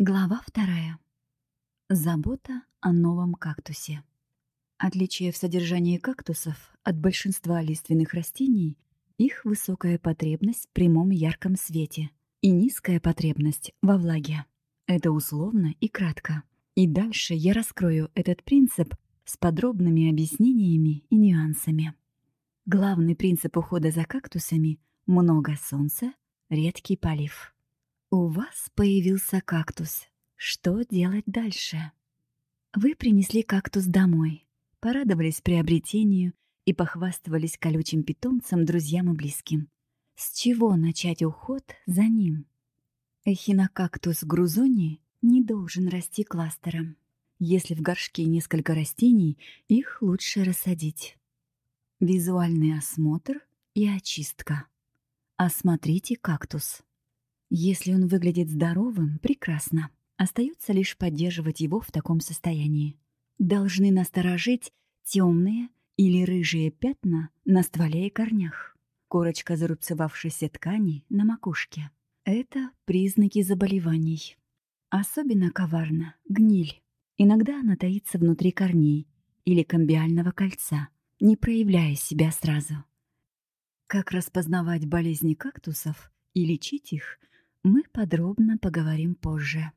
Глава вторая. Забота о новом кактусе. Отличие в содержании кактусов от большинства лиственных растений — их высокая потребность в прямом ярком свете и низкая потребность во влаге. Это условно и кратко. И дальше я раскрою этот принцип с подробными объяснениями и нюансами. Главный принцип ухода за кактусами — много солнца, редкий полив. У вас появился кактус. Что делать дальше? Вы принесли кактус домой, порадовались приобретению и похвастывались колючим питомцем друзьям и близким. С чего начать уход за ним? Эхинокактус грузони не должен расти кластером. Если в горшке несколько растений, их лучше рассадить. Визуальный осмотр и очистка. Осмотрите кактус. Если он выглядит здоровым, прекрасно. Остается лишь поддерживать его в таком состоянии. Должны насторожить темные или рыжие пятна на стволе и корнях. Корочка зарубцевавшейся ткани на макушке. Это признаки заболеваний. Особенно коварна гниль. Иногда она таится внутри корней или комбиального кольца, не проявляя себя сразу. Как распознавать болезни кактусов и лечить их – мы подробно поговорим позже.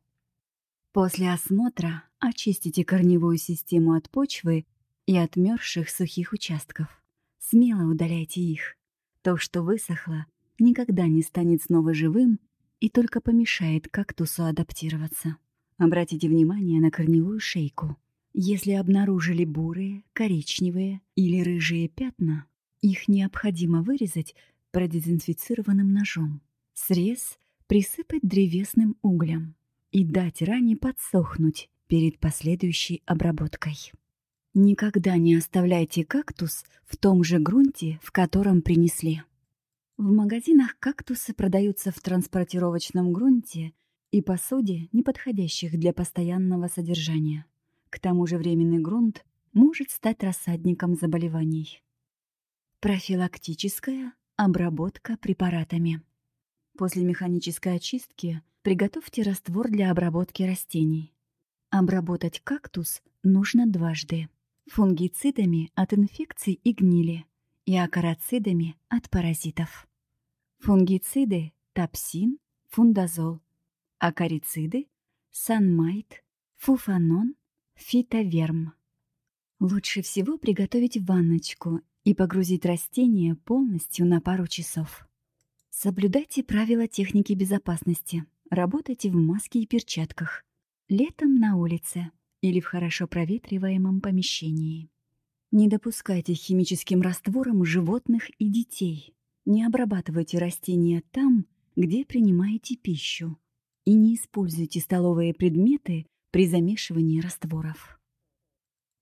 После осмотра очистите корневую систему от почвы и отмерзших сухих участков. Смело удаляйте их. То, что высохло, никогда не станет снова живым и только помешает кактусу адаптироваться. Обратите внимание на корневую шейку. Если обнаружили бурые, коричневые или рыжие пятна, их необходимо вырезать продезинфицированным ножом. Срез присыпать древесным углем и дать ране подсохнуть перед последующей обработкой. Никогда не оставляйте кактус в том же грунте, в котором принесли. В магазинах кактусы продаются в транспортировочном грунте и посуде, не подходящих для постоянного содержания. К тому же временный грунт может стать рассадником заболеваний. Профилактическая обработка препаратами. После механической очистки приготовьте раствор для обработки растений. Обработать кактус нужно дважды. Фунгицидами от инфекций и гнили и акарацидами от паразитов. Фунгициды – топсин, фундазол. Акарициды – санмайт, фуфанон, фитоверм. Лучше всего приготовить ванночку и погрузить растение полностью на пару часов. Соблюдайте правила техники безопасности. Работайте в маске и перчатках. Летом на улице или в хорошо проветриваемом помещении. Не допускайте химическим раствором животных и детей. Не обрабатывайте растения там, где принимаете пищу. И не используйте столовые предметы при замешивании растворов.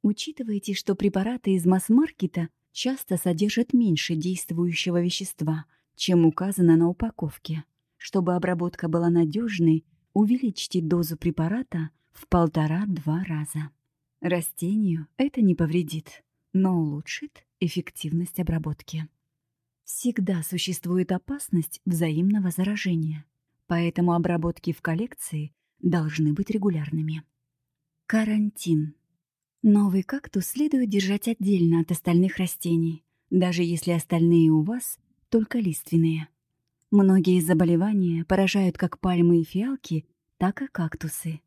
Учитывайте, что препараты из масс-маркета часто содержат меньше действующего вещества – чем указано на упаковке. Чтобы обработка была надежной, увеличьте дозу препарата в полтора-два раза. Растению это не повредит, но улучшит эффективность обработки. Всегда существует опасность взаимного заражения, поэтому обработки в коллекции должны быть регулярными. Карантин. Новый кактус следует держать отдельно от остальных растений, даже если остальные у вас только лиственные. Многие заболевания поражают как пальмы и фиалки, так и кактусы.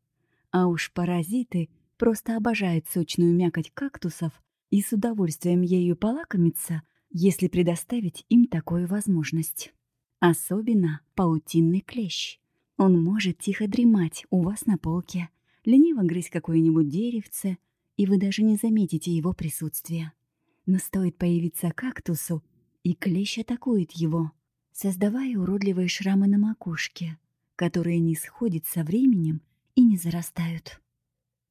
А уж паразиты просто обожают сочную мякоть кактусов и с удовольствием ею полакомиться, если предоставить им такую возможность. Особенно паутинный клещ. Он может тихо дремать у вас на полке, лениво грызть какое-нибудь деревце, и вы даже не заметите его присутствия. Но стоит появиться кактусу, и клещ атакует его, создавая уродливые шрамы на макушке, которые не сходят со временем и не зарастают.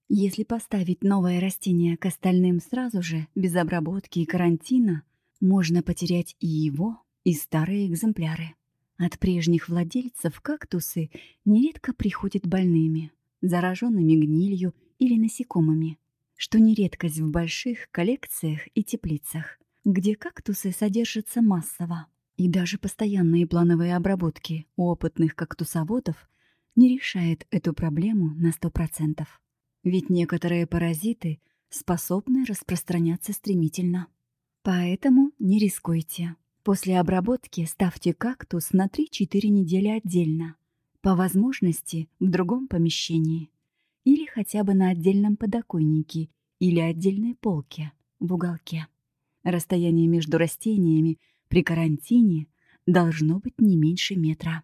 Если поставить новое растение к остальным сразу же, без обработки и карантина, можно потерять и его, и старые экземпляры. От прежних владельцев кактусы нередко приходят больными, зараженными гнилью или насекомыми, что не редкость в больших коллекциях и теплицах где кактусы содержатся массово. И даже постоянные плановые обработки у опытных кактусоводов не решает эту проблему на 100%. Ведь некоторые паразиты способны распространяться стремительно. Поэтому не рискуйте. После обработки ставьте кактус на 3-4 недели отдельно, по возможности в другом помещении или хотя бы на отдельном подоконнике или отдельной полке в уголке. Расстояние между растениями при карантине должно быть не меньше метра.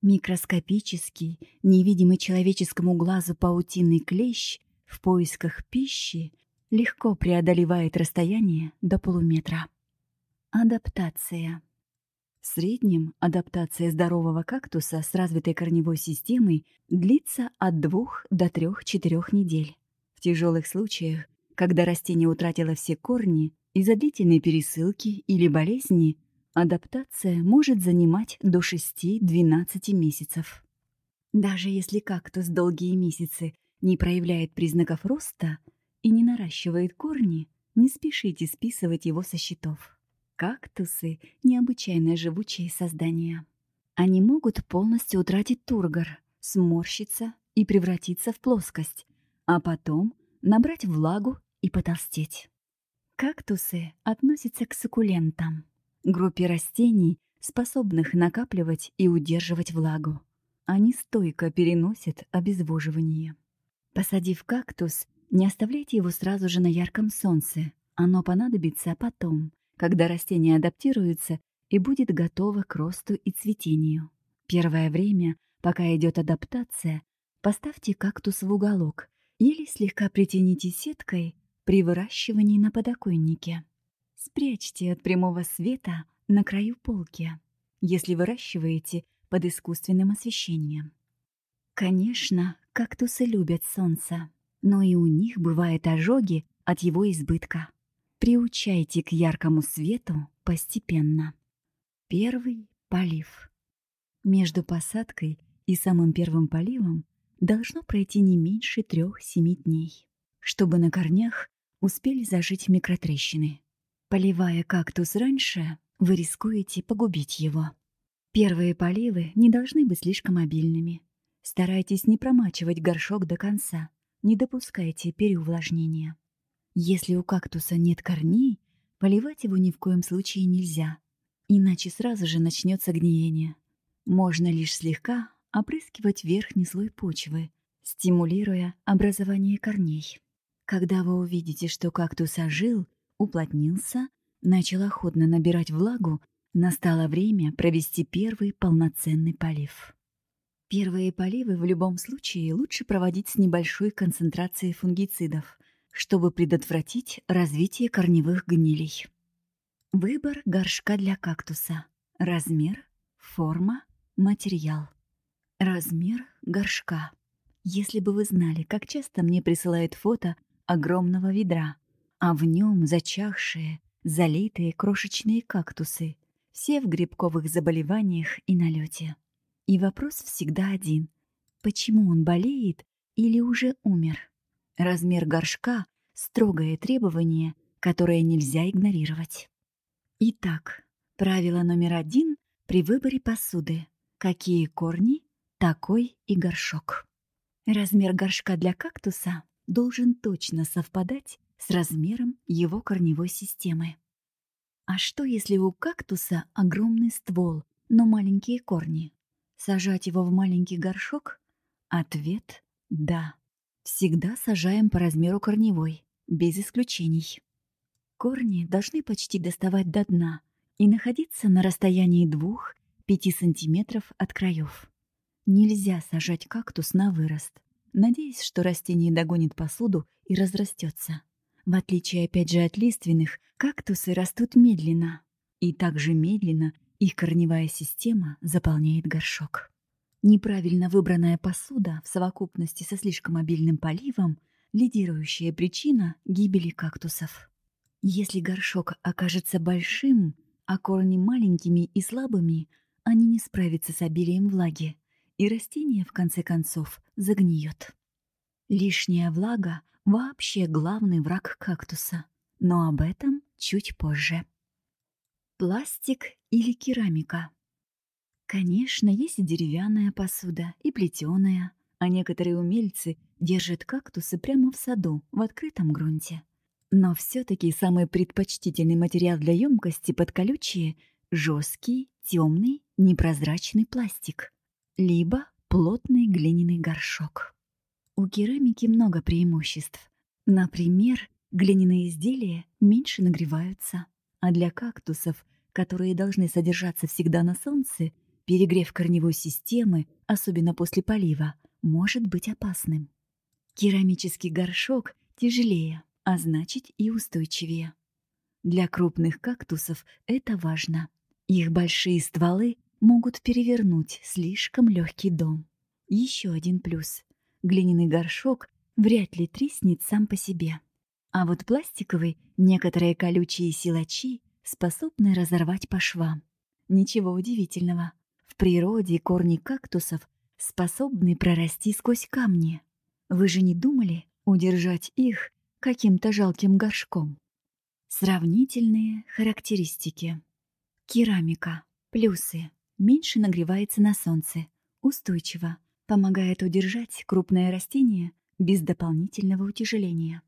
Микроскопический, невидимый человеческому глазу паутинный клещ в поисках пищи легко преодолевает расстояние до полуметра. Адаптация. В среднем адаптация здорового кактуса с развитой корневой системой длится от 2 до 3-4 недель. В тяжелых случаях, когда растение утратило все корни из-за длительной пересылки или болезни, адаптация может занимать до 6-12 месяцев. Даже если кактус долгие месяцы не проявляет признаков роста и не наращивает корни, не спешите списывать его со счетов. Кактусы — необычайно живучие создания. Они могут полностью утратить тургор, сморщиться и превратиться в плоскость, а потом набрать влагу и потолстеть. Кактусы относятся к суккулентам, группе растений, способных накапливать и удерживать влагу. Они стойко переносят обезвоживание. Посадив кактус, не оставляйте его сразу же на ярком солнце. Оно понадобится потом, когда растение адаптируется и будет готово к росту и цветению. Первое время, пока идет адаптация, поставьте кактус в уголок или слегка притяните сеткой при выращивании на подоконнике. Спрячьте от прямого света на краю полки, если выращиваете под искусственным освещением. Конечно, кактусы любят солнце, но и у них бывают ожоги от его избытка. Приучайте к яркому свету постепенно. Первый полив. Между посадкой и самым первым поливом должно пройти не меньше трех-семи дней, чтобы на корнях успели зажить микротрещины. Поливая кактус раньше, вы рискуете погубить его. Первые поливы не должны быть слишком обильными. Старайтесь не промачивать горшок до конца, не допускайте переувлажнения. Если у кактуса нет корней, поливать его ни в коем случае нельзя, иначе сразу же начнется гниение. Можно лишь слегка опрыскивать верхний слой почвы, стимулируя образование корней. Когда вы увидите, что кактус ожил, уплотнился, начал охотно набирать влагу, настало время провести первый полноценный полив. Первые поливы в любом случае лучше проводить с небольшой концентрацией фунгицидов, чтобы предотвратить развитие корневых гнилей. Выбор горшка для кактуса. Размер, форма, материал. Размер горшка. Если бы вы знали, как часто мне присылают фото огромного ведра, а в нем зачахшие, залитые крошечные кактусы, все в грибковых заболеваниях и налете. И вопрос всегда один. Почему он болеет или уже умер? Размер горшка — строгое требование, которое нельзя игнорировать. Итак, правило номер один при выборе посуды. Какие корни, такой и горшок. Размер горшка для кактуса должен точно совпадать с размером его корневой системы. А что, если у кактуса огромный ствол, но маленькие корни? Сажать его в маленький горшок? Ответ – да. Всегда сажаем по размеру корневой, без исключений. Корни должны почти доставать до дна и находиться на расстоянии 2-5 см от краев. Нельзя сажать кактус на вырост, надеясь, что растение догонит посуду и разрастется. В отличие опять же от лиственных, кактусы растут медленно, и также медленно их корневая система заполняет горшок. Неправильно выбранная посуда в совокупности со слишком обильным поливом – лидирующая причина гибели кактусов. Если горшок окажется большим, а корни маленькими и слабыми, они не справятся с обилием влаги, и растение, в конце концов, загниет. Лишняя влага – вообще главный враг кактуса, но об этом чуть позже. Пластик или керамика – Конечно, есть и деревянная посуда, и плетеная, а некоторые умельцы держат кактусы прямо в саду, в открытом грунте. Но все-таки самый предпочтительный материал для емкости под колючие – жесткий, темный, непрозрачный пластик, либо плотный глиняный горшок. У керамики много преимуществ. Например, глиняные изделия меньше нагреваются, а для кактусов, которые должны содержаться всегда на солнце, перегрев корневой системы, особенно после полива, может быть опасным. Керамический горшок тяжелее, а значит и устойчивее. Для крупных кактусов это важно. Их большие стволы могут перевернуть слишком легкий дом. Еще один плюс. Глиняный горшок вряд ли треснет сам по себе. А вот пластиковый некоторые колючие силачи способны разорвать по швам. Ничего удивительного. В природе корни кактусов способны прорасти сквозь камни. Вы же не думали удержать их каким-то жалким горшком? Сравнительные характеристики. Керамика. Плюсы. Меньше нагревается на солнце. Устойчиво. Помогает удержать крупное растение без дополнительного утяжеления.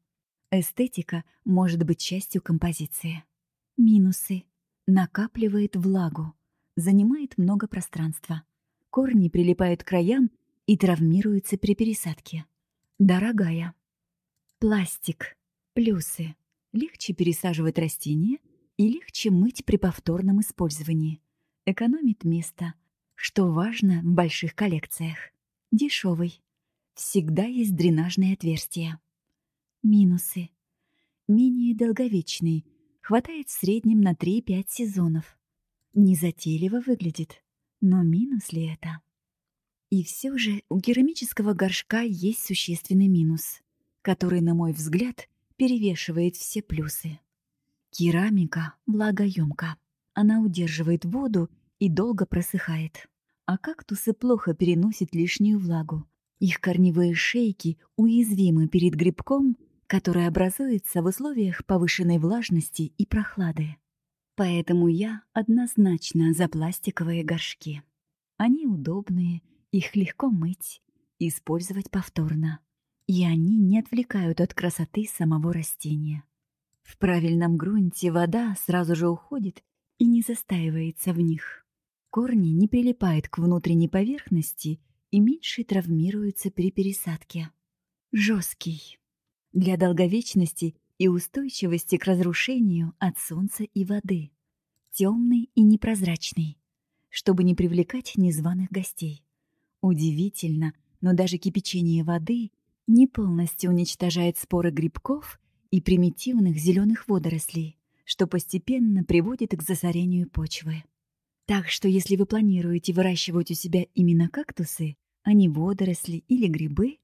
Эстетика может быть частью композиции. Минусы. Накапливает влагу. Занимает много пространства корни прилипают к краям и травмируются при пересадке. Дорогая. Пластик. Плюсы. Легче пересаживать растения и легче мыть при повторном использовании. Экономит место, что важно в больших коллекциях. Дешевый. Всегда есть дренажные отверстия. Минусы. Менее долговечный. Хватает в среднем на 3-5 сезонов. Незатейливо выглядит. Но минус ли это? И все же у керамического горшка есть существенный минус, который, на мой взгляд, перевешивает все плюсы. Керамика влагоемка. Она удерживает воду и долго просыхает. А кактусы плохо переносят лишнюю влагу. Их корневые шейки уязвимы перед грибком, который образуется в условиях повышенной влажности и прохлады. Поэтому я однозначно за пластиковые горшки. Они удобные, их легко мыть, использовать повторно. И они не отвлекают от красоты самого растения. В правильном грунте вода сразу же уходит и не застаивается в них. Корни не прилипают к внутренней поверхности и меньше травмируются при пересадке. Жесткий. Для долговечности и устойчивости к разрушению от солнца и воды. Темный и непрозрачный, чтобы не привлекать незваных гостей. Удивительно, но даже кипячение воды не полностью уничтожает споры грибков и примитивных зеленых водорослей, что постепенно приводит к засорению почвы. Так что если вы планируете выращивать у себя именно кактусы, а не водоросли или грибы,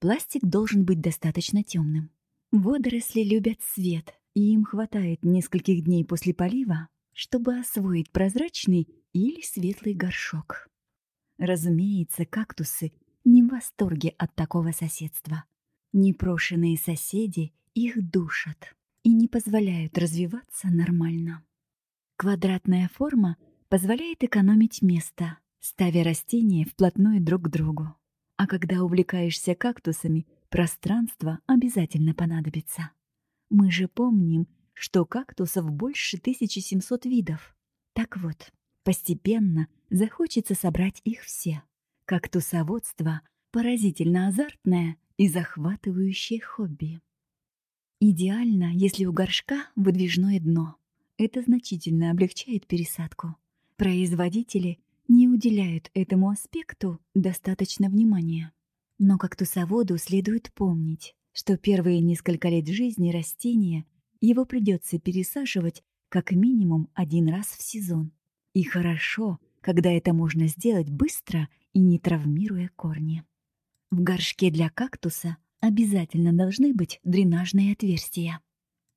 пластик должен быть достаточно темным. Водоросли любят свет, и им хватает нескольких дней после полива, чтобы освоить прозрачный или светлый горшок. Разумеется, кактусы не в восторге от такого соседства. Непрошенные соседи их душат и не позволяют развиваться нормально. Квадратная форма позволяет экономить место, ставя растения вплотную друг к другу. А когда увлекаешься кактусами, Пространство обязательно понадобится. Мы же помним, что кактусов больше 1700 видов. Так вот, постепенно захочется собрать их все. Кактусоводство — поразительно азартное и захватывающее хобби. Идеально, если у горшка выдвижное дно. Это значительно облегчает пересадку. Производители не уделяют этому аспекту достаточно внимания. Но как тусоводу следует помнить, что первые несколько лет жизни растения его придется пересаживать как минимум один раз в сезон. И хорошо, когда это можно сделать быстро и не травмируя корни. В горшке для кактуса обязательно должны быть дренажные отверстия.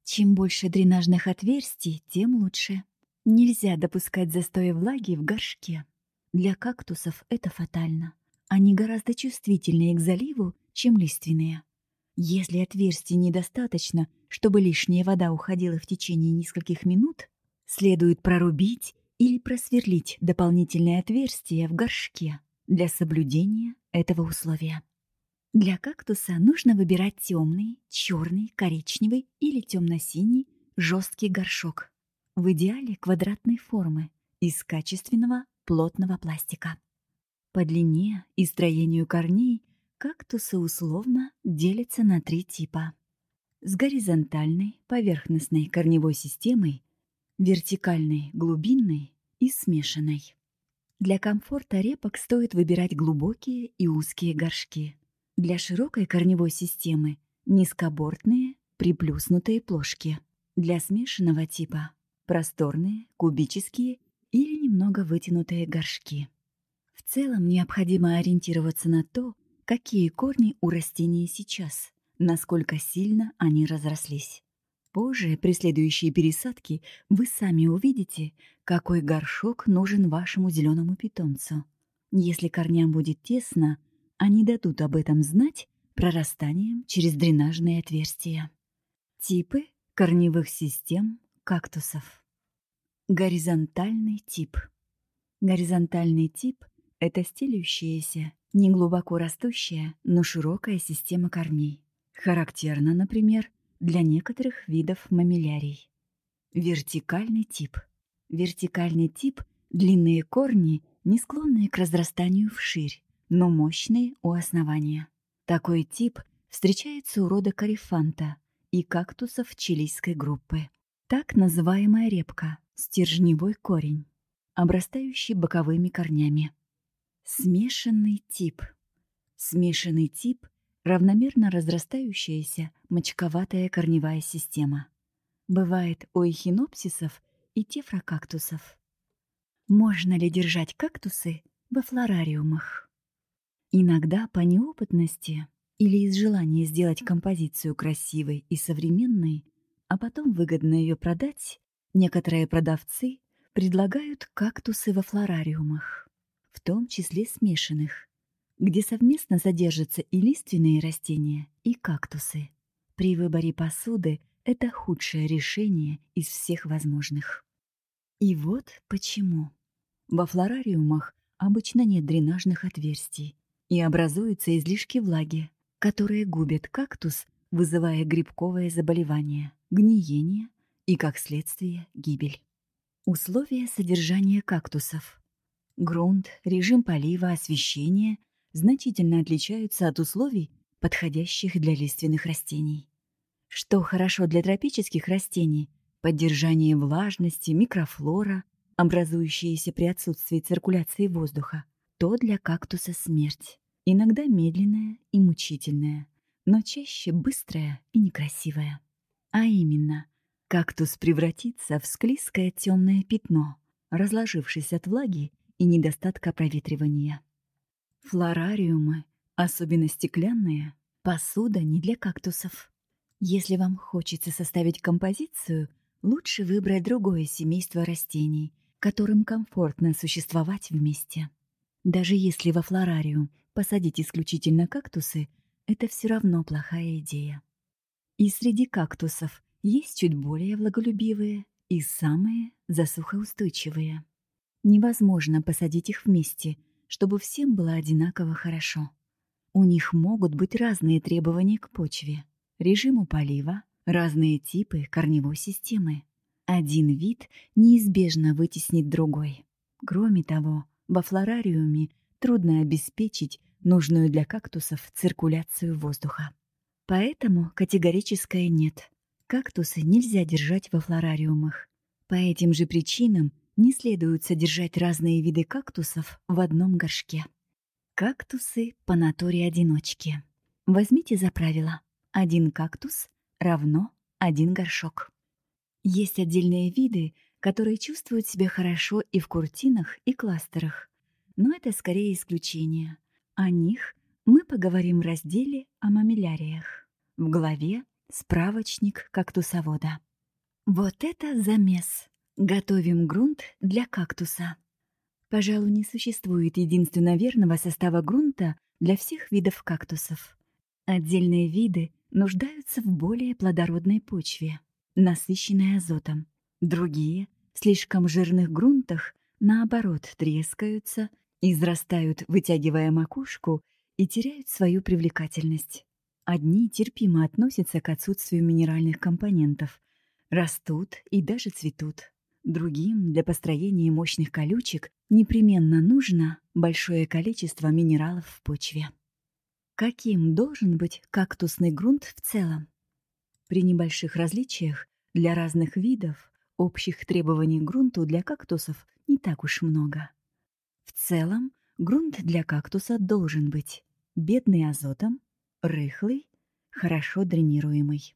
Чем больше дренажных отверстий, тем лучше. Нельзя допускать застоя влаги в горшке. Для кактусов это фатально. Они гораздо чувствительнее к заливу, чем лиственные. Если отверстий недостаточно, чтобы лишняя вода уходила в течение нескольких минут, следует прорубить или просверлить дополнительное отверстие в горшке для соблюдения этого условия. Для кактуса нужно выбирать темный, черный, коричневый или темно-синий жесткий горшок. В идеале квадратной формы из качественного плотного пластика. По длине и строению корней кактусы условно делятся на три типа. С горизонтальной поверхностной корневой системой, вертикальной глубинной и смешанной. Для комфорта репок стоит выбирать глубокие и узкие горшки. Для широкой корневой системы – низкобортные, приплюснутые плошки. Для смешанного типа – просторные, кубические или немного вытянутые горшки. В целом необходимо ориентироваться на то, какие корни у растения сейчас, насколько сильно они разрослись. Позже, при следующей пересадке, вы сами увидите, какой горшок нужен вашему зеленому питомцу. Если корням будет тесно, они дадут об этом знать прорастанием через дренажные отверстия. Типы корневых систем кактусов. Горизонтальный тип. Горизонтальный тип – это стелющаяся, неглубоко растущая, но широкая система корней. Характерна, например, для некоторых видов мамилярий. Вертикальный тип. Вертикальный тип – длинные корни, не склонные к разрастанию вширь, но мощные у основания. Такой тип встречается у рода карифанта и кактусов чилийской группы. Так называемая репка – стержневой корень, обрастающий боковыми корнями. Смешанный тип. Смешанный тип равномерно разрастающаяся мочковатая корневая система. Бывает у эхинопсисов и тефрокактусов. Можно ли держать кактусы во флорариумах? Иногда по неопытности или из желания сделать композицию красивой и современной, а потом выгодно ее продать, некоторые продавцы предлагают кактусы во флорариумах, в том числе смешанных, где совместно содержатся и лиственные растения, и кактусы. При выборе посуды это худшее решение из всех возможных. И вот почему. Во флорариумах обычно нет дренажных отверстий, и образуются излишки влаги, которые губят кактус, вызывая грибковое заболевание, гниение и, как следствие, гибель. Условия содержания кактусов. Грунт, режим полива, освещение – значительно отличаются от условий, подходящих для лиственных растений. Что хорошо для тропических растений – поддержание влажности, микрофлора, образующиеся при отсутствии циркуляции воздуха, то для кактуса смерть. Иногда медленная и мучительная, но чаще быстрая и некрасивая. А именно, кактус превратится в склизкое темное пятно, разложившись от влаги и недостатка проветривания. Флорариумы, особенно стеклянные, посуда не для кактусов. Если вам хочется составить композицию, лучше выбрать другое семейство растений, которым комфортно существовать вместе. Даже если во флорариум посадить исключительно кактусы, это все равно плохая идея. И среди кактусов есть чуть более влаголюбивые и самые засухоустойчивые. Невозможно посадить их вместе – чтобы всем было одинаково хорошо. У них могут быть разные требования к почве, режиму полива, разные типы корневой системы. Один вид неизбежно вытеснит другой. Кроме того, во флорариуме трудно обеспечить нужную для кактусов циркуляцию воздуха. Поэтому категорическое «нет». Кактусы нельзя держать во флорариумах. По этим же причинам не следует содержать разные виды кактусов в одном горшке. Кактусы по натуре одиночки. Возьмите за правило. Один кактус равно один горшок. Есть отдельные виды, которые чувствуют себя хорошо и в куртинах, и кластерах. Но это скорее исключение. О них мы поговорим в разделе о мамиляриях. В главе «Справочник кактусовода». Вот это замес! Готовим грунт для кактуса. Пожалуй, не существует единственно верного состава грунта для всех видов кактусов. Отдельные виды нуждаются в более плодородной почве, насыщенной азотом. Другие — в слишком жирных грунтах, наоборот, трескаются, израстают, вытягивая макушку, и теряют свою привлекательность. Одни терпимо относятся к отсутствию минеральных компонентов, растут и даже цветут. Другим для построения мощных колючек непременно нужно большое количество минералов в почве. Каким должен быть кактусный грунт в целом? При небольших различиях для разных видов общих требований грунту для кактусов не так уж много. В целом, грунт для кактуса должен быть бедный азотом, рыхлый, хорошо дренируемый.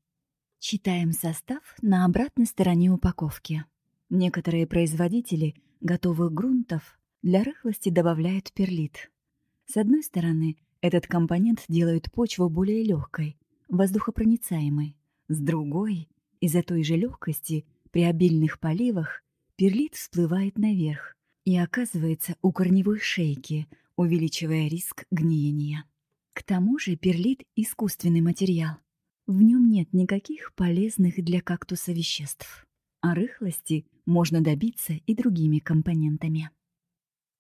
Читаем состав на обратной стороне упаковки. Некоторые производители готовых грунтов для рыхлости добавляют перлит. С одной стороны, этот компонент делает почву более легкой, воздухопроницаемой. С другой, из-за той же легкости, при обильных поливах, перлит всплывает наверх и оказывается у корневой шейки, увеличивая риск гниения. К тому же перлит – искусственный материал. В нем нет никаких полезных для кактуса веществ. А рыхлости можно добиться и другими компонентами.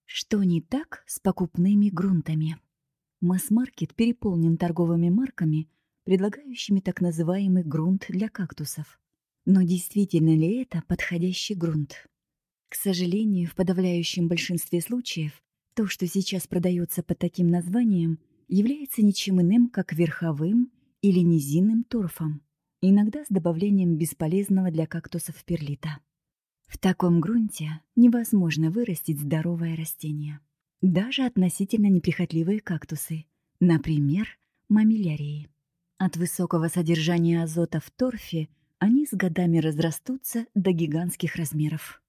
Что не так с покупными грунтами? Масс-маркет переполнен торговыми марками, предлагающими так называемый грунт для кактусов. Но действительно ли это подходящий грунт? К сожалению, в подавляющем большинстве случаев то, что сейчас продается под таким названием, является ничем иным, как верховым или низинным торфом, иногда с добавлением бесполезного для кактусов перлита. В таком грунте невозможно вырастить здоровое растение. Даже относительно неприхотливые кактусы, например, мамилярии. От высокого содержания азота в торфе они с годами разрастутся до гигантских размеров.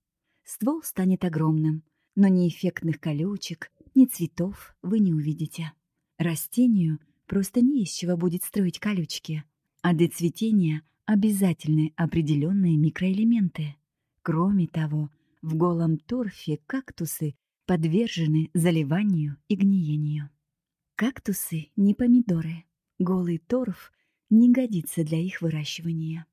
Ствол станет огромным, но ни эффектных колючек, ни цветов вы не увидите. Растению просто не из чего будет строить колючки, а для цветения обязательны определенные микроэлементы. Кроме того, в голом торфе кактусы подвержены заливанию и гниению. Кактусы не помидоры. Голый торф не годится для их выращивания.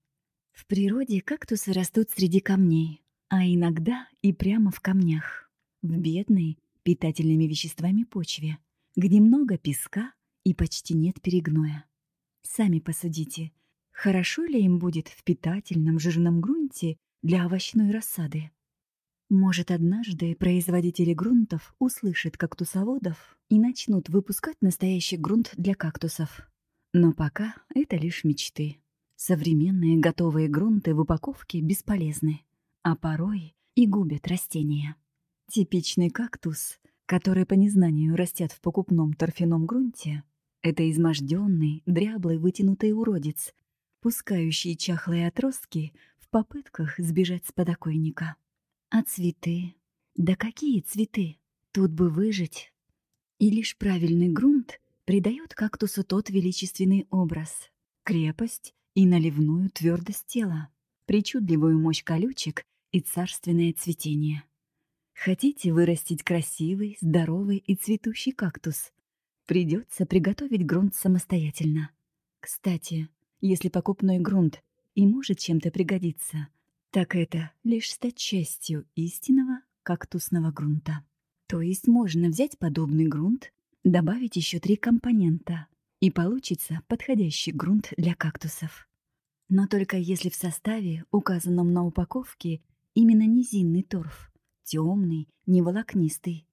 В природе кактусы растут среди камней, а иногда и прямо в камнях, в бедной питательными веществами почве, где много песка и почти нет перегноя. Сами посудите, хорошо ли им будет в питательном жирном грунте для овощной рассады. Может, однажды производители грунтов услышат кактусоводов и начнут выпускать настоящий грунт для кактусов. Но пока это лишь мечты. Современные готовые грунты в упаковке бесполезны, а порой и губят растения. Типичный кактус, который по незнанию растет в покупном торфяном грунте, это изможденный, дряблый, вытянутый уродец, пускающий чахлые отростки попытках сбежать с подоконника. А цветы? Да какие цветы? Тут бы выжить. И лишь правильный грунт придает кактусу тот величественный образ, крепость и наливную твердость тела, причудливую мощь колючек и царственное цветение. Хотите вырастить красивый, здоровый и цветущий кактус? Придется приготовить грунт самостоятельно. Кстати, если покупной грунт и может чем-то пригодиться, так это лишь стать частью истинного кактусного грунта. То есть можно взять подобный грунт, добавить еще три компонента, и получится подходящий грунт для кактусов. Но только если в составе, указанном на упаковке, именно низинный торф, темный, не волокнистый,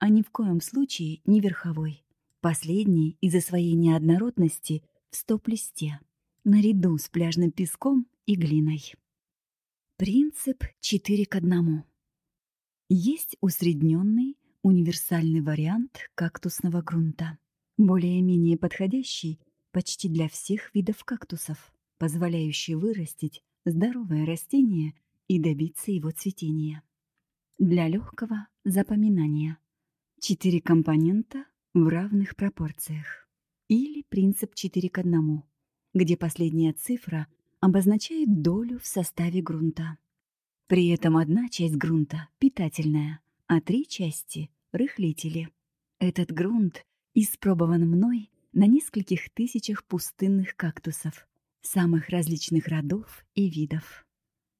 а ни в коем случае не верховой. Последний из-за своей неоднородности в стоп-листе наряду с пляжным песком и глиной. Принцип 4 к 1. Есть усредненный, универсальный вариант кактусного грунта, более-менее подходящий почти для всех видов кактусов, позволяющий вырастить здоровое растение и добиться его цветения. Для легкого запоминания. Четыре компонента в равных пропорциях. Или принцип 4 к 1 где последняя цифра обозначает долю в составе грунта. При этом одна часть грунта питательная, а три части — рыхлители. Этот грунт испробован мной на нескольких тысячах пустынных кактусов самых различных родов и видов.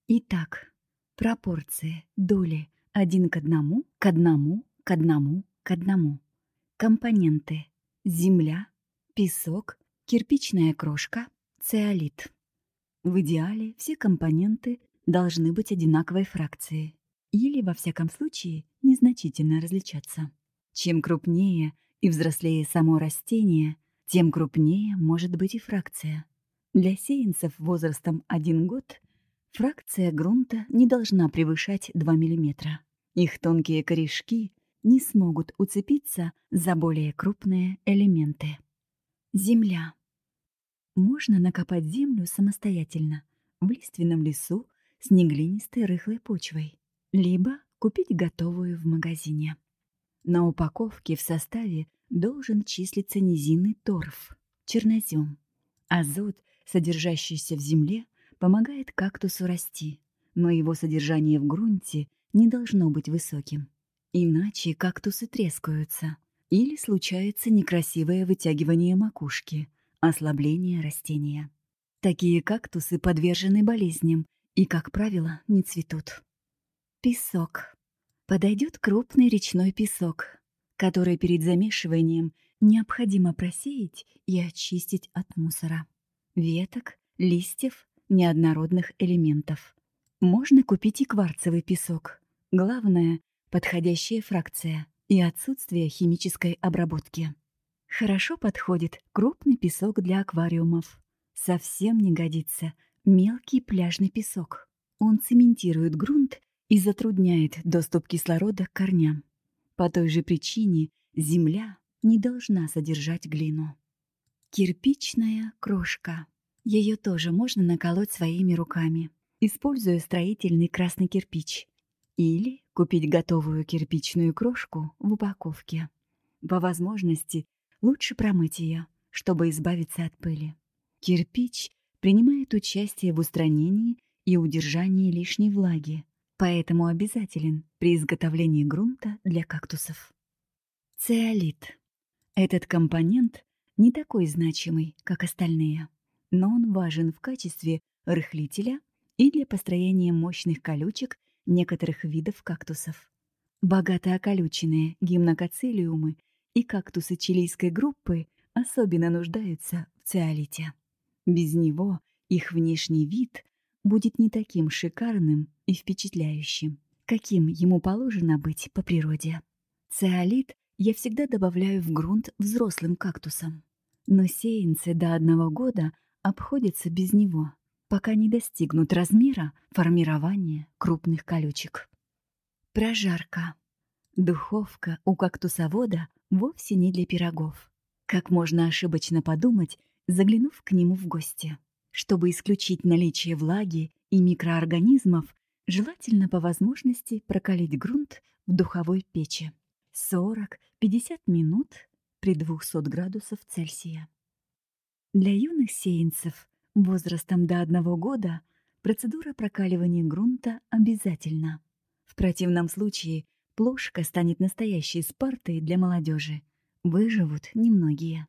Итак, Пропорции, доли один к одному, к одному, к одному, к одному. Компоненты. Земля, песок, кирпичная крошка, циолит. В идеале все компоненты должны быть одинаковой фракции или, во всяком случае, незначительно различаться. Чем крупнее и взрослее само растение, тем крупнее может быть и фракция. Для сеянцев возрастом 1 год фракция грунта не должна превышать 2 мм. Их тонкие корешки не смогут уцепиться за более крупные элементы. Земля. Можно накопать землю самостоятельно в лиственном лесу с неглинистой рыхлой почвой, либо купить готовую в магазине. На упаковке в составе должен числиться низинный торф, чернозем. Азот, содержащийся в земле, помогает кактусу расти, но его содержание в грунте не должно быть высоким. Иначе кактусы трескаются. Или случается некрасивое вытягивание макушки, ослабление растения. Такие кактусы подвержены болезням и, как правило, не цветут. Песок. Подойдет крупный речной песок, который перед замешиванием необходимо просеять и очистить от мусора. Веток, листьев, неоднородных элементов. Можно купить и кварцевый песок, Главное — подходящая фракция и отсутствие химической обработки. Хорошо подходит крупный песок для аквариумов. Совсем не годится мелкий пляжный песок. Он цементирует грунт и затрудняет доступ кислорода к корням. По той же причине земля не должна содержать глину. Кирпичная крошка. Ее тоже можно наколоть своими руками, используя строительный красный кирпич или купить готовую кирпичную крошку в упаковке. По возможности лучше промыть ее, чтобы избавиться от пыли. Кирпич принимает участие в устранении и удержании лишней влаги, поэтому обязателен при изготовлении грунта для кактусов. Циолит. Этот компонент не такой значимый, как остальные, но он важен в качестве рыхлителя и для построения мощных колючек некоторых видов кактусов. Богато околюченные гимнокоцилиумы и кактусы чилийской группы особенно нуждаются в циолите. Без него их внешний вид будет не таким шикарным и впечатляющим, каким ему положено быть по природе. Циолит я всегда добавляю в грунт взрослым кактусам, но сеянцы до одного года обходятся без него пока не достигнут размера формирования крупных колючек. Прожарка. Духовка у кактусовода вовсе не для пирогов. Как можно ошибочно подумать, заглянув к нему в гости. Чтобы исключить наличие влаги и микроорганизмов, желательно по возможности прокалить грунт в духовой печи. 40-50 минут при 200 градусов Цельсия. Для юных сеянцев Возрастом до одного года процедура прокаливания грунта обязательна. В противном случае плошка станет настоящей спартой для молодежи. Выживут немногие.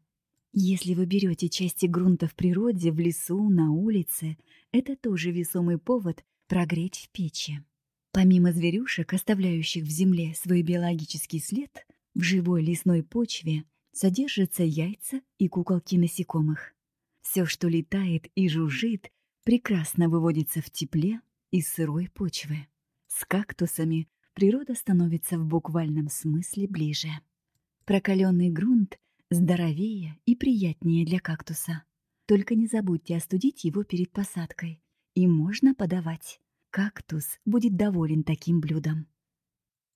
Если вы берете части грунта в природе, в лесу, на улице, это тоже весомый повод прогреть в печи. Помимо зверюшек, оставляющих в земле свой биологический след, в живой лесной почве содержатся яйца и куколки насекомых. Все, что летает и жужжит, прекрасно выводится в тепле из сырой почвы. С кактусами природа становится в буквальном смысле ближе. Прокаленный грунт здоровее и приятнее для кактуса. Только не забудьте остудить его перед посадкой. И можно подавать. Кактус будет доволен таким блюдом.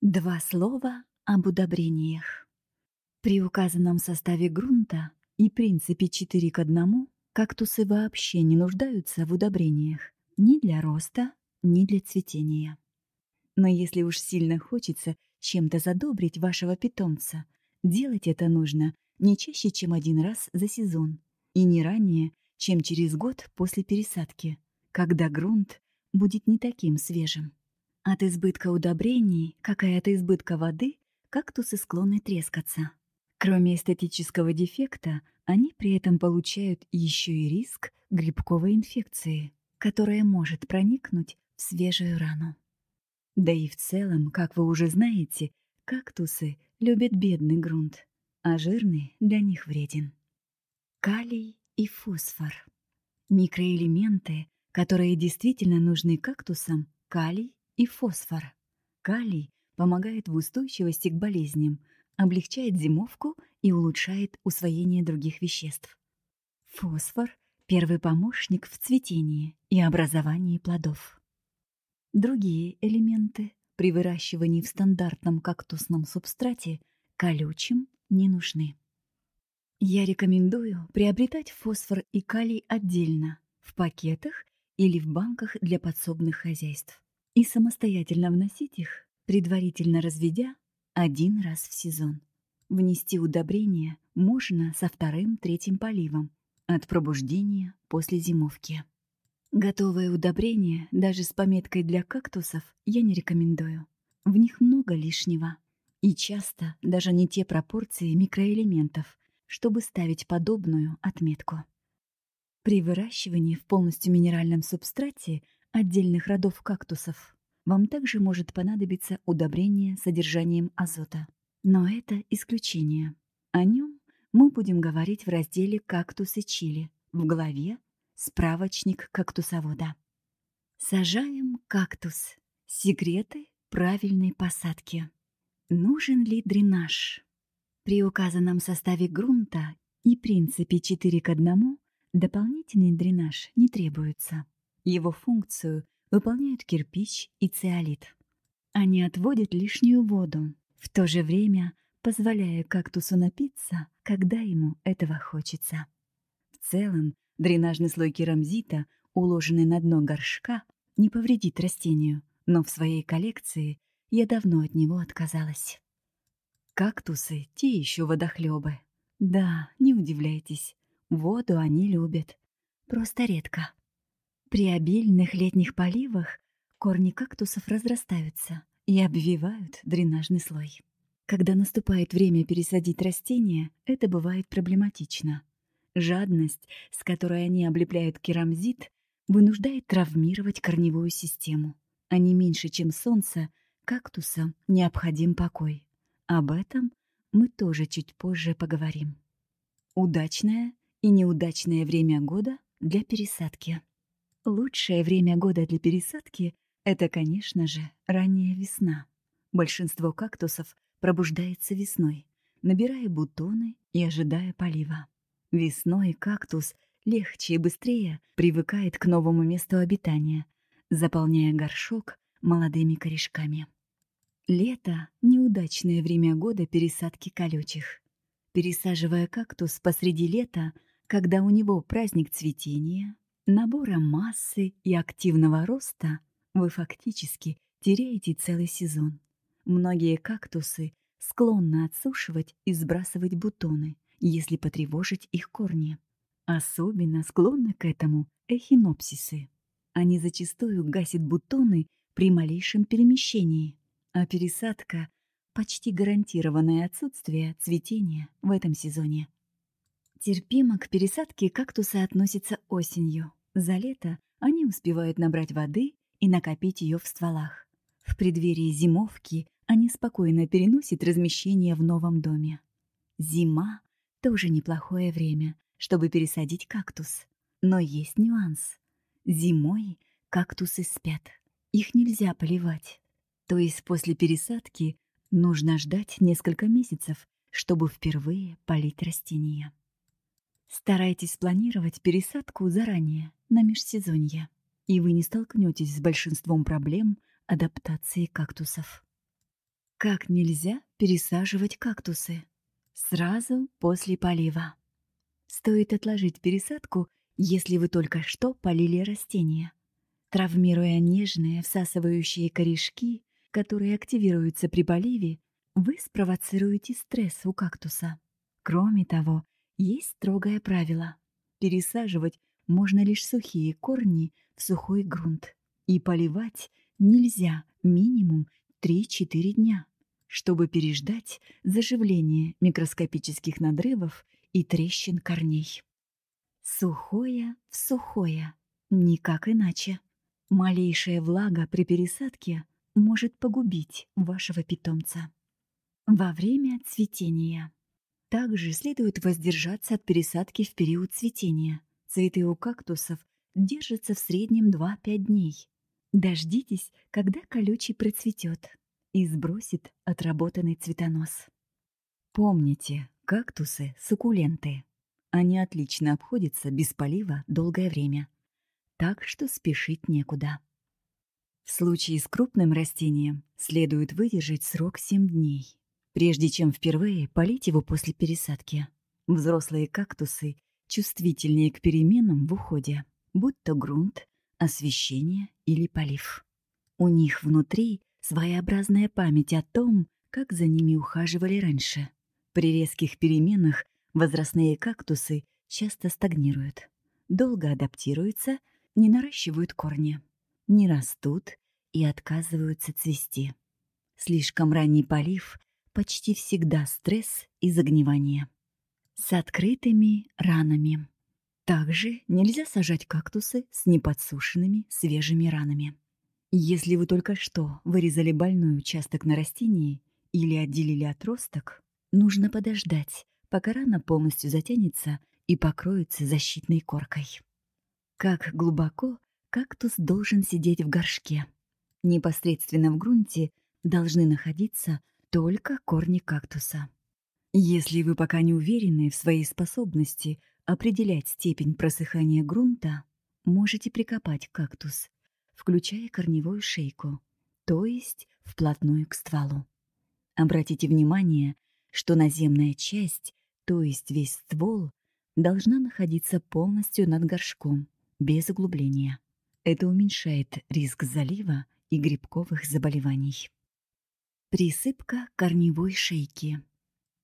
Два слова об удобрениях. При указанном составе грунта и принципе 4 к 1 Кактусы вообще не нуждаются в удобрениях ни для роста, ни для цветения. Но если уж сильно хочется чем-то задобрить вашего питомца, делать это нужно не чаще, чем один раз за сезон, и не ранее, чем через год после пересадки, когда грунт будет не таким свежим. От избытка удобрений, как и от избытка воды, кактусы склонны трескаться. Кроме эстетического дефекта, они при этом получают еще и риск грибковой инфекции, которая может проникнуть в свежую рану. Да и в целом, как вы уже знаете, кактусы любят бедный грунт, а жирный для них вреден. Калий и фосфор. Микроэлементы, которые действительно нужны кактусам, калий и фосфор. Калий помогает в устойчивости к болезням, облегчает зимовку и улучшает усвоение других веществ. Фосфор – первый помощник в цветении и образовании плодов. Другие элементы при выращивании в стандартном кактусном субстрате колючим не нужны. Я рекомендую приобретать фосфор и калий отдельно, в пакетах или в банках для подсобных хозяйств, и самостоятельно вносить их, предварительно разведя один раз в сезон. Внести удобрения можно со вторым-третьим поливом от пробуждения после зимовки. Готовые удобрения, даже с пометкой для кактусов, я не рекомендую. В них много лишнего. И часто даже не те пропорции микроэлементов, чтобы ставить подобную отметку. При выращивании в полностью минеральном субстрате отдельных родов кактусов вам также может понадобиться удобрение с содержанием азота. Но это исключение. О нем мы будем говорить в разделе «Кактусы чили» в главе «Справочник кактусовода». Сажаем кактус. Секреты правильной посадки. Нужен ли дренаж? При указанном составе грунта и принципе 4 к 1 дополнительный дренаж не требуется. Его функцию выполняют кирпич и циолит. Они отводят лишнюю воду, в то же время позволяя кактусу напиться, когда ему этого хочется. В целом, дренажный слой керамзита, уложенный на дно горшка, не повредит растению, но в своей коллекции я давно от него отказалась. Кактусы — те еще водохлебы. Да, не удивляйтесь, воду они любят. Просто редко. При обильных летних поливах корни кактусов разрастаются и обвивают дренажный слой. Когда наступает время пересадить растения, это бывает проблематично. Жадность, с которой они облепляют керамзит, вынуждает травмировать корневую систему. А не меньше, чем солнце, кактусам необходим покой. Об этом мы тоже чуть позже поговорим. Удачное и неудачное время года для пересадки. Лучшее время года для пересадки — это, конечно же, ранняя весна. Большинство кактусов пробуждается весной, набирая бутоны и ожидая полива. Весной кактус легче и быстрее привыкает к новому месту обитания, заполняя горшок молодыми корешками. Лето — неудачное время года пересадки колючих. Пересаживая кактус посреди лета, когда у него праздник цветения, набора массы и активного роста, вы фактически теряете целый сезон. Многие кактусы склонны отсушивать и сбрасывать бутоны, если потревожить их корни. Особенно склонны к этому эхинопсисы. Они зачастую гасят бутоны при малейшем перемещении, а пересадка — почти гарантированное отсутствие цветения в этом сезоне. Терпимо к пересадке кактусы относятся осенью. За лето они успевают набрать воды и накопить ее в стволах. В преддверии зимовки они спокойно переносят размещение в новом доме. Зима — тоже неплохое время, чтобы пересадить кактус. Но есть нюанс. Зимой кактусы спят. Их нельзя поливать. То есть после пересадки нужно ждать несколько месяцев, чтобы впервые полить растения. Старайтесь планировать пересадку заранее, на межсезонье, и вы не столкнетесь с большинством проблем адаптации кактусов. Как нельзя пересаживать кактусы? Сразу после полива. Стоит отложить пересадку, если вы только что полили растения. Травмируя нежные всасывающие корешки, которые активируются при поливе, вы спровоцируете стресс у кактуса. Кроме того, есть строгое правило. Пересаживать можно лишь сухие корни в сухой грунт. И поливать нельзя минимум 3-4 дня, чтобы переждать заживление микроскопических надрывов и трещин корней. Сухое в сухое. Никак иначе. Малейшая влага при пересадке может погубить вашего питомца. Во время цветения. Также следует воздержаться от пересадки в период цветения. Цветы у кактусов держатся в среднем 2-5 дней. Дождитесь, когда колючий процветет и сбросит отработанный цветонос. Помните, кактусы – суккуленты. Они отлично обходятся без полива долгое время, так что спешить некуда. В случае с крупным растением следует выдержать срок 7 дней, прежде чем впервые полить его после пересадки. Взрослые кактусы чувствительнее к переменам в уходе, будь то грунт, освещение или полив. У них внутри своеобразная память о том, как за ними ухаживали раньше. При резких переменах возрастные кактусы часто стагнируют, долго адаптируются, не наращивают корни, не растут и отказываются цвести. Слишком ранний полив — почти всегда стресс и загнивание. С открытыми ранами. Также нельзя сажать кактусы с неподсушенными свежими ранами. Если вы только что вырезали больной участок на растении или отделили отросток, нужно подождать, пока рана полностью затянется и покроется защитной коркой. Как глубоко кактус должен сидеть в горшке? Непосредственно в грунте должны находиться только корни кактуса. Если вы пока не уверены в своей способности определять степень просыхания грунта, можете прикопать кактус включая корневую шейку, то есть вплотную к стволу. Обратите внимание, что наземная часть, то есть весь ствол, должна находиться полностью над горшком, без углубления. Это уменьшает риск залива и грибковых заболеваний. Присыпка корневой шейки.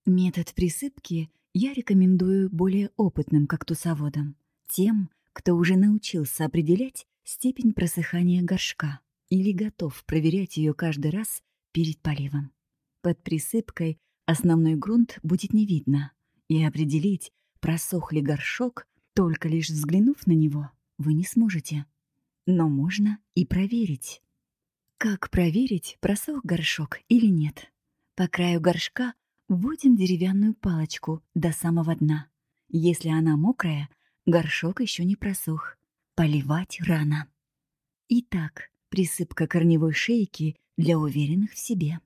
Метод присыпки я рекомендую более опытным кактусоводам, тем, кто уже научился определять степень просыхания горшка или готов проверять ее каждый раз перед поливом. Под присыпкой основной грунт будет не видно, и определить, просох ли горшок, только лишь взглянув на него, вы не сможете. Но можно и проверить. Как проверить, просох горшок или нет? По краю горшка вводим деревянную палочку до самого дна. Если она мокрая, горшок еще не просох. Поливать рано. Итак, присыпка корневой шейки для уверенных в себе.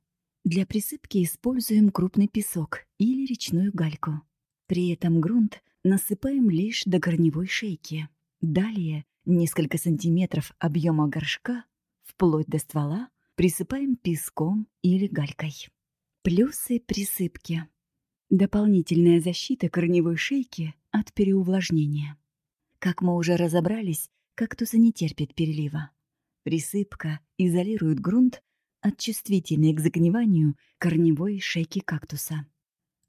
Для присыпки используем крупный песок или речную гальку. При этом грунт насыпаем лишь до корневой шейки. Далее несколько сантиметров объема горшка, вплоть до ствола, присыпаем песком или галькой. Плюсы присыпки. Дополнительная защита корневой шейки от переувлажнения. Как мы уже разобрались, кактусы не терпят перелива. Присыпка изолирует грунт от чувствительной к загниванию корневой шейки кактуса.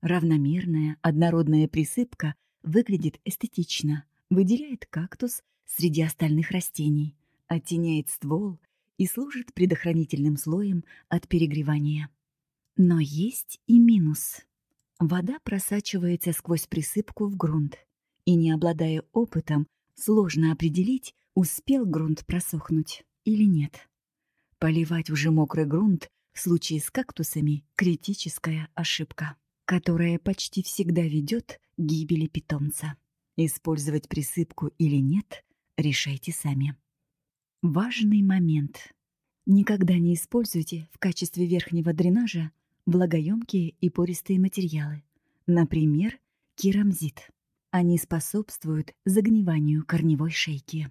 Равномерная, однородная присыпка выглядит эстетично, выделяет кактус среди остальных растений, оттеняет ствол и служит предохранительным слоем от перегревания. Но есть и минус. Вода просачивается сквозь присыпку в грунт, и, не обладая опытом, сложно определить, успел грунт просохнуть или нет. Поливать уже мокрый грунт в случае с кактусами – критическая ошибка, которая почти всегда ведет к гибели питомца. Использовать присыпку или нет – решайте сами. Важный момент. Никогда не используйте в качестве верхнего дренажа влагоемкие и пористые материалы, например, керамзит. Они способствуют загниванию корневой шейки.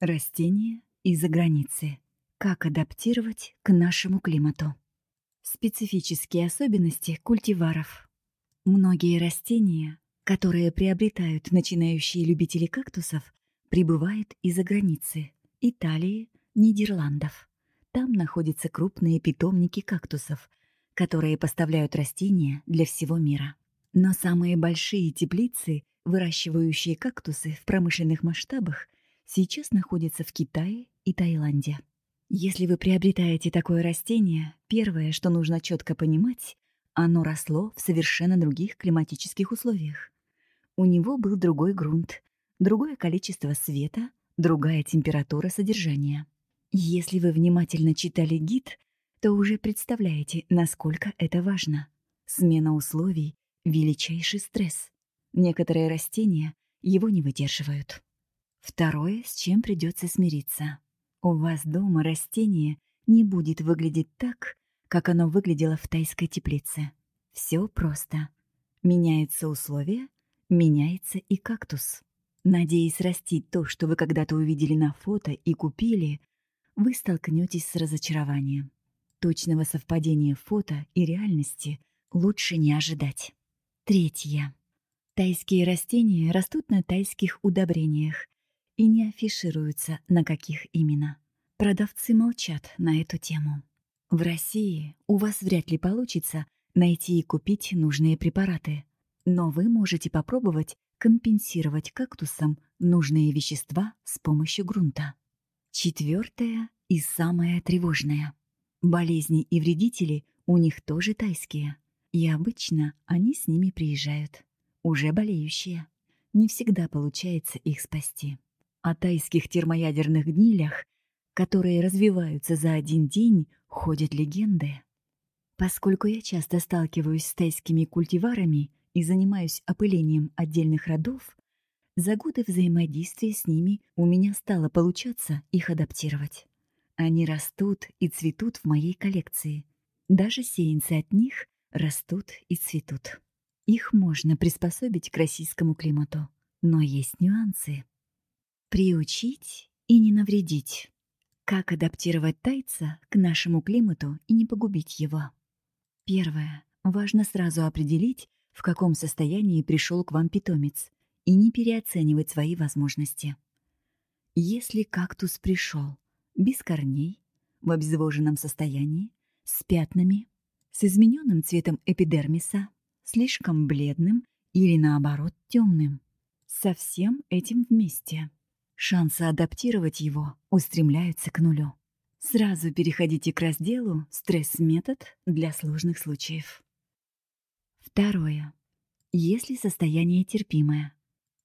Растения из-за границы. Как адаптировать к нашему климату? Специфические особенности культиваров. Многие растения, которые приобретают начинающие любители кактусов, прибывают из-за границы – Италии, Нидерландов. Там находятся крупные питомники кактусов, которые поставляют растения для всего мира. Но самые большие теплицы, выращивающие кактусы в промышленных масштабах, сейчас находятся в Китае и Таиланде. Если вы приобретаете такое растение, первое, что нужно четко понимать, оно росло в совершенно других климатических условиях. У него был другой грунт, другое количество света, другая температура содержания. Если вы внимательно читали гид, то уже представляете, насколько это важно. Смена условий — величайший стресс. Некоторые растения его не выдерживают. Второе, с чем придется смириться. У вас дома растение не будет выглядеть так, как оно выглядело в тайской теплице. Все просто. Меняются условия, меняется и кактус. Надеясь растить то, что вы когда-то увидели на фото и купили, вы столкнетесь с разочарованием. Точного совпадения фото и реальности лучше не ожидать. Третье. Тайские растения растут на тайских удобрениях и не афишируются, на каких именно. Продавцы молчат на эту тему. В России у вас вряд ли получится найти и купить нужные препараты, но вы можете попробовать компенсировать кактусам нужные вещества с помощью грунта. Четвертое и самое тревожное. Болезни и вредители у них тоже тайские. И обычно они с ними приезжают. Уже болеющие. Не всегда получается их спасти. О тайских термоядерных гнилях, которые развиваются за один день, ходят легенды. Поскольку я часто сталкиваюсь с тайскими культиварами и занимаюсь опылением отдельных родов, за годы взаимодействия с ними у меня стало получаться их адаптировать. Они растут и цветут в моей коллекции. Даже сеянцы от них растут и цветут. Их можно приспособить к российскому климату, но есть нюансы. Приучить и не навредить. Как адаптировать тайца к нашему климату и не погубить его? Первое. Важно сразу определить, в каком состоянии пришел к вам питомец, и не переоценивать свои возможности. Если кактус пришел без корней, в обезвоженном состоянии, с пятнами, с измененным цветом эпидермиса, слишком бледным или, наоборот, темным. Со всем этим вместе. Шансы адаптировать его устремляются к нулю. Сразу переходите к разделу «Стресс-метод для сложных случаев». Второе. Если состояние терпимое.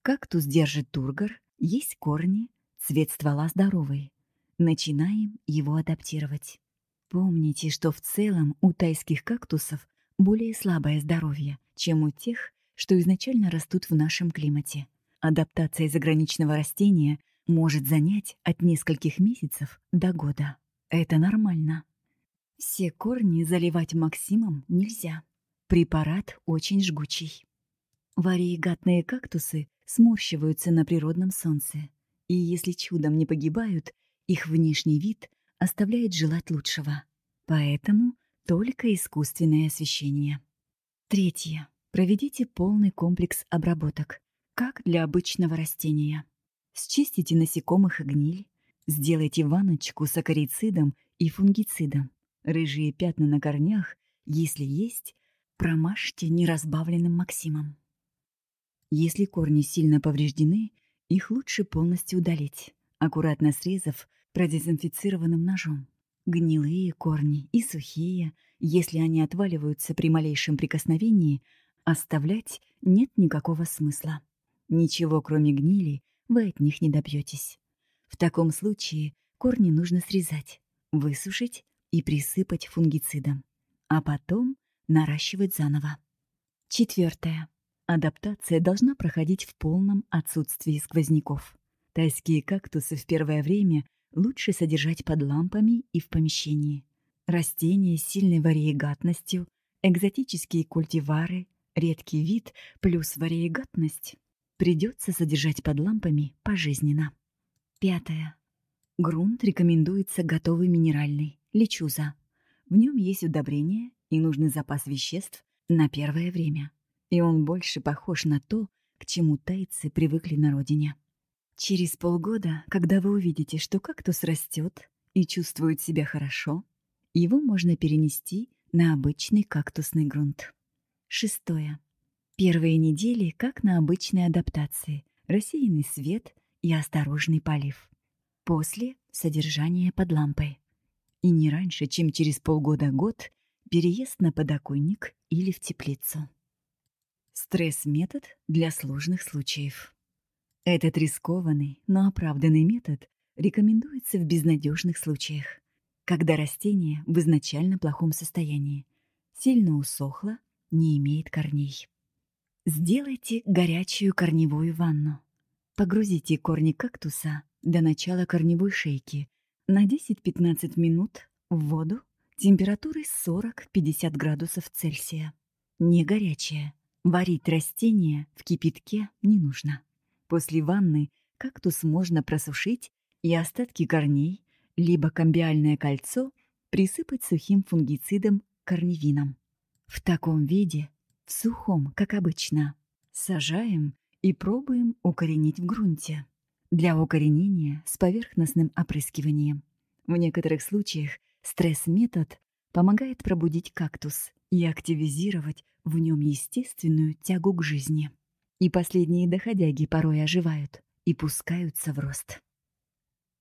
Кактус держит тургор, есть корни, цвет ствола здоровый. Начинаем его адаптировать. Помните, что в целом у тайских кактусов более слабое здоровье, чем у тех, что изначально растут в нашем климате. Адаптация заграничного растения может занять от нескольких месяцев до года. Это нормально. Все корни заливать максимум нельзя. Препарат очень жгучий. Вариегатные кактусы сморщиваются на природном солнце, и если чудом не погибают, их внешний вид оставляет желать лучшего. Поэтому только искусственное освещение. Третье. Проведите полный комплекс обработок, как для обычного растения. Счистите насекомых и гниль, сделайте ванночку с акарицидом и фунгицидом. Рыжие пятна на корнях, если есть, промажьте неразбавленным максимом. Если корни сильно повреждены, их лучше полностью удалить, аккуратно срезав продезинфицированным ножом. Гнилые корни и сухие, если они отваливаются при малейшем прикосновении, оставлять нет никакого смысла. Ничего, кроме гнили, вы от них не добьетесь. В таком случае корни нужно срезать, высушить и присыпать фунгицидом, а потом наращивать заново. Четвертое. Адаптация должна проходить в полном отсутствии сквозняков. Тайские кактусы в первое время лучше содержать под лампами и в помещении. Растения с сильной вариегатностью, экзотические культивары, редкий вид плюс вариегатность придется содержать под лампами пожизненно. Пятое. Грунт рекомендуется готовый минеральный, лечуза. В нем есть удобрения и нужный запас веществ на первое время и он больше похож на то, к чему тайцы привыкли на родине. Через полгода, когда вы увидите, что кактус растет и чувствует себя хорошо, его можно перенести на обычный кактусный грунт. Шестое. Первые недели как на обычной адаптации, рассеянный свет и осторожный полив. После — содержание под лампой. И не раньше, чем через полгода-год, переезд на подоконник или в теплицу. Стресс-метод для сложных случаев. Этот рискованный, но оправданный метод рекомендуется в безнадежных случаях, когда растение в изначально плохом состоянии, сильно усохло, не имеет корней. Сделайте горячую корневую ванну. Погрузите корни кактуса до начала корневой шейки на 10-15 минут в воду температурой 40-50 градусов Цельсия. Не горячая. Варить растение в кипятке не нужно. После ванны кактус можно просушить и остатки корней, либо комбиальное кольцо присыпать сухим фунгицидом корневином. В таком виде в сухом, как обычно. Сажаем и пробуем укоренить в грунте. Для укоренения с поверхностным опрыскиванием. В некоторых случаях стресс-метод помогает пробудить кактус и активизировать в нем естественную тягу к жизни. И последние доходяги порой оживают и пускаются в рост.